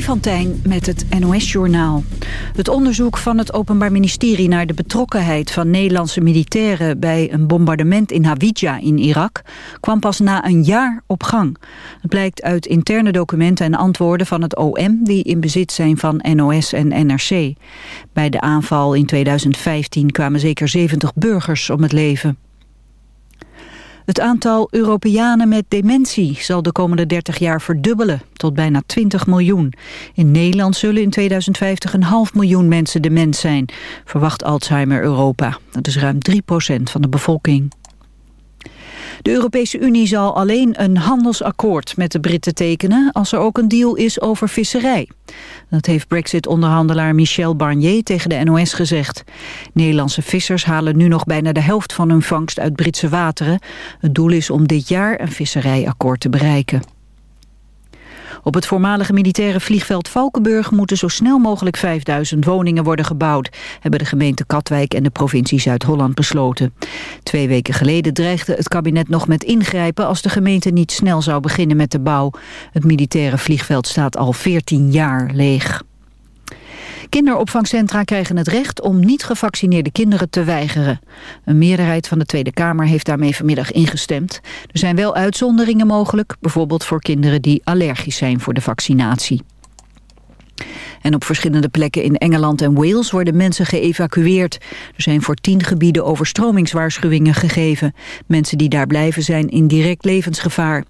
Freddy van met het NOS-journaal. Het onderzoek van het Openbaar Ministerie naar de betrokkenheid van Nederlandse militairen bij een bombardement in Hawija in Irak kwam pas na een jaar op gang. Het blijkt uit interne documenten en antwoorden van het OM die in bezit zijn van NOS en NRC. Bij de aanval in 2015 kwamen zeker 70 burgers om het leven. Het aantal Europeanen met dementie zal de komende 30 jaar verdubbelen, tot bijna 20 miljoen. In Nederland zullen in 2050 een half miljoen mensen dement zijn, verwacht Alzheimer Europa. Dat is ruim 3% van de bevolking. De Europese Unie zal alleen een handelsakkoord met de Britten tekenen... als er ook een deal is over visserij. Dat heeft brexit-onderhandelaar Michel Barnier tegen de NOS gezegd. Nederlandse vissers halen nu nog bijna de helft van hun vangst uit Britse wateren. Het doel is om dit jaar een visserijakkoord te bereiken. Op het voormalige militaire vliegveld Valkenburg moeten zo snel mogelijk 5000 woningen worden gebouwd, hebben de gemeente Katwijk en de provincie Zuid-Holland besloten. Twee weken geleden dreigde het kabinet nog met ingrijpen als de gemeente niet snel zou beginnen met de bouw. Het militaire vliegveld staat al 14 jaar leeg. Kinderopvangcentra krijgen het recht om niet gevaccineerde kinderen te weigeren. Een meerderheid van de Tweede Kamer heeft daarmee vanmiddag ingestemd. Er zijn wel uitzonderingen mogelijk, bijvoorbeeld voor kinderen die allergisch zijn voor de vaccinatie. En op verschillende plekken in Engeland en Wales worden mensen geëvacueerd. Er zijn voor tien gebieden overstromingswaarschuwingen gegeven. Mensen die daar blijven zijn in direct levensgevaar.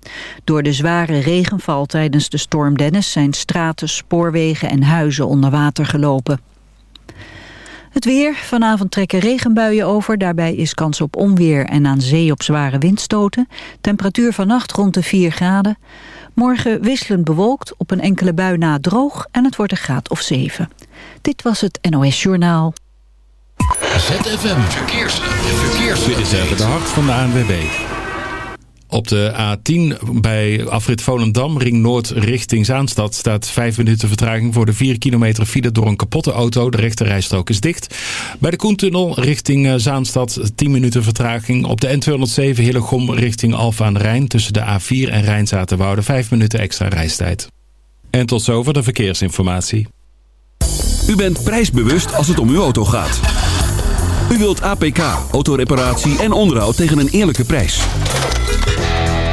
Door de zware regenval tijdens de storm Dennis zijn straten, spoorwegen en huizen onder water gelopen. Het weer. Vanavond trekken regenbuien over. Daarbij is kans op onweer en aan zee op zware windstoten. Temperatuur vannacht rond de 4 graden. Morgen wisselend bewolkt, op een enkele bui na droog en het wordt een graad of 7. Dit was het NOS Journaal. ZFM Verkeers. Verkeers. Dit is even de hart van de ANWB. Op de A10 bij afrit Volendam, ring Noord richting Zaanstad... staat 5 minuten vertraging voor de 4 kilometer file door een kapotte auto. De rechterrijstrook is dicht. Bij de Koentunnel richting eh, Zaanstad 10 minuten vertraging. Op de N207 Hillegom richting Alfa aan Rijn... tussen de A4 en Rijnzaterwoude 5 minuten extra reistijd. En tot zover de verkeersinformatie. U bent prijsbewust als het om uw auto gaat. U wilt APK, autoreparatie en onderhoud tegen een eerlijke prijs.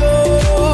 yo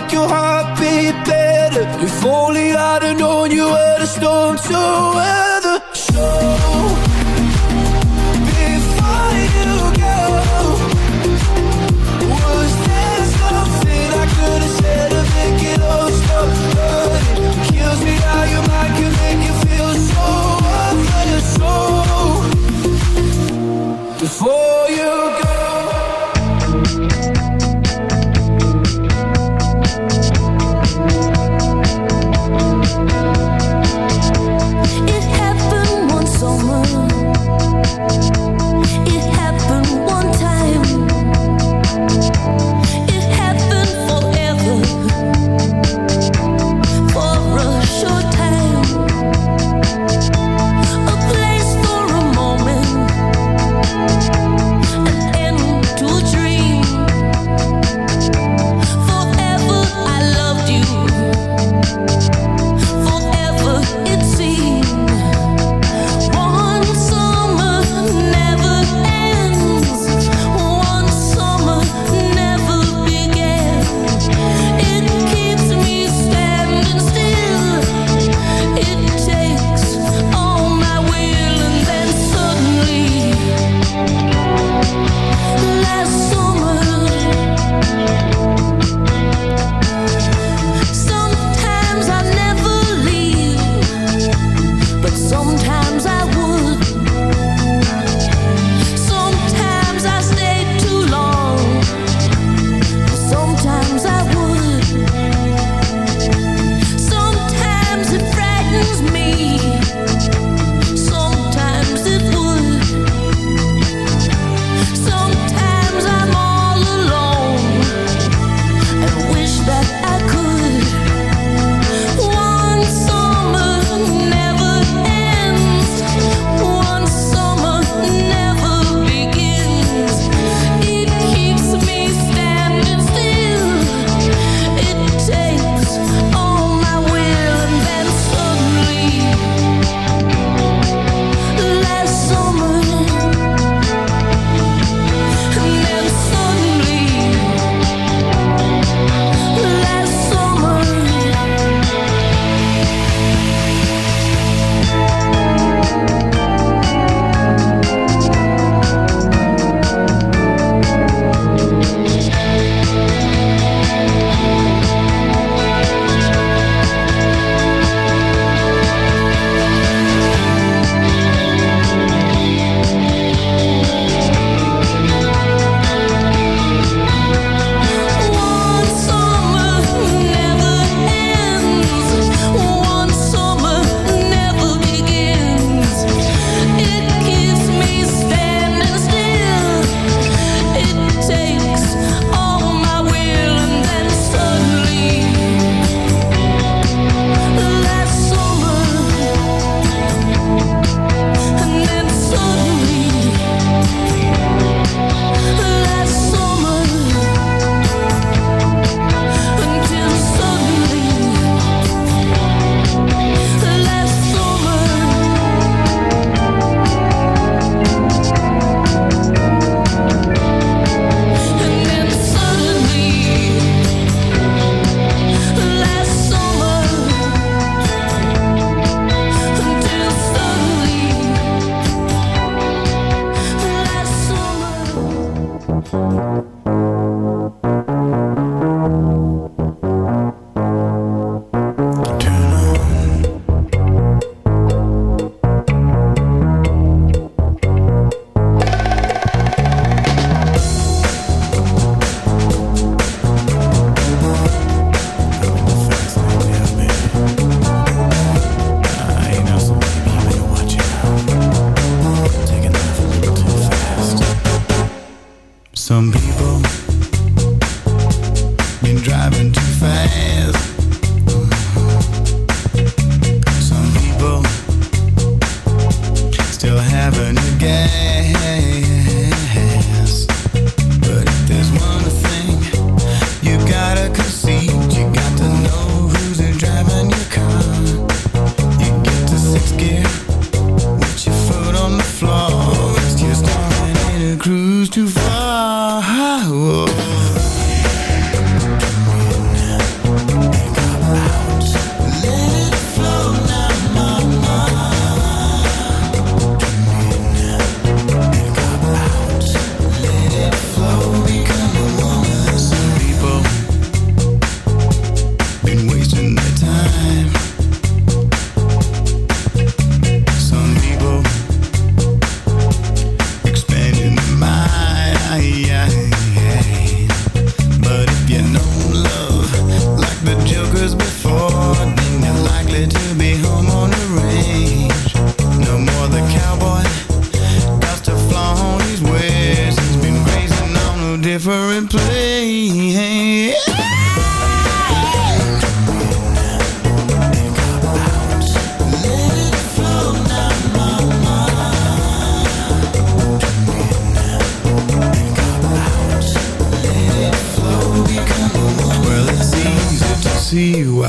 make your heart beat better. If only I'd have known you were the storm so well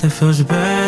that feels bad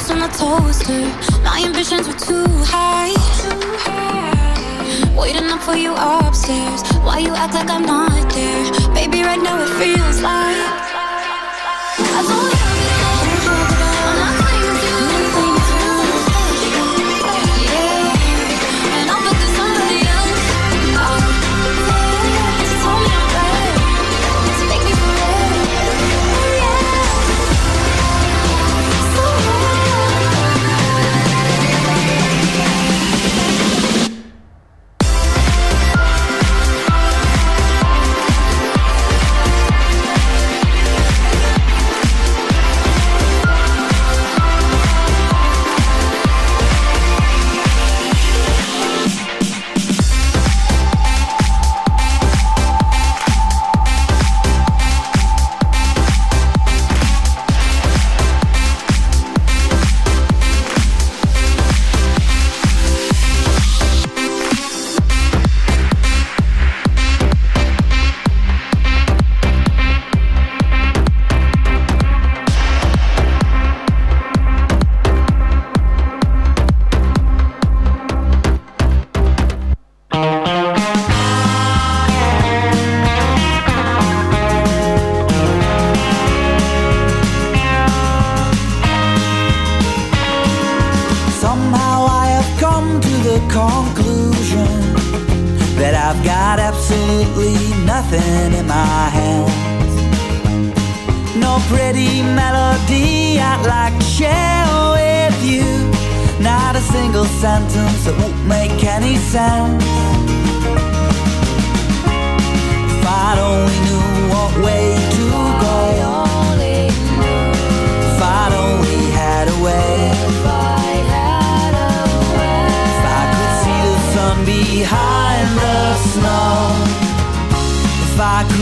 Faster. My ambitions were too high. Waiting up for you upstairs. Why you act like I'm not there? Baby, right now it feels like I don't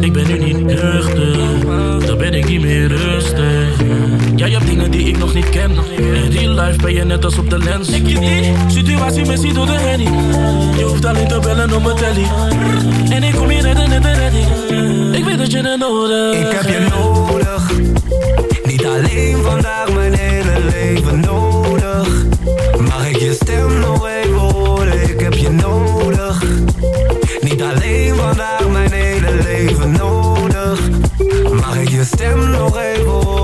Ik ben nu niet nuchter, dan ben ik niet meer rustig. Jij hebt dingen die ik nog niet ken. In real life ben je net als op de lens. Ik kies die situatie missie door de handy. Je hoeft alleen te bellen om mijn telly. En ik kom hier redden net en ready. Ik weet dat je het nodig hebt. Ik heb je nodig. Niet alleen vandaag mijn hele leven nodig. Mag ik je stem nog stem nog even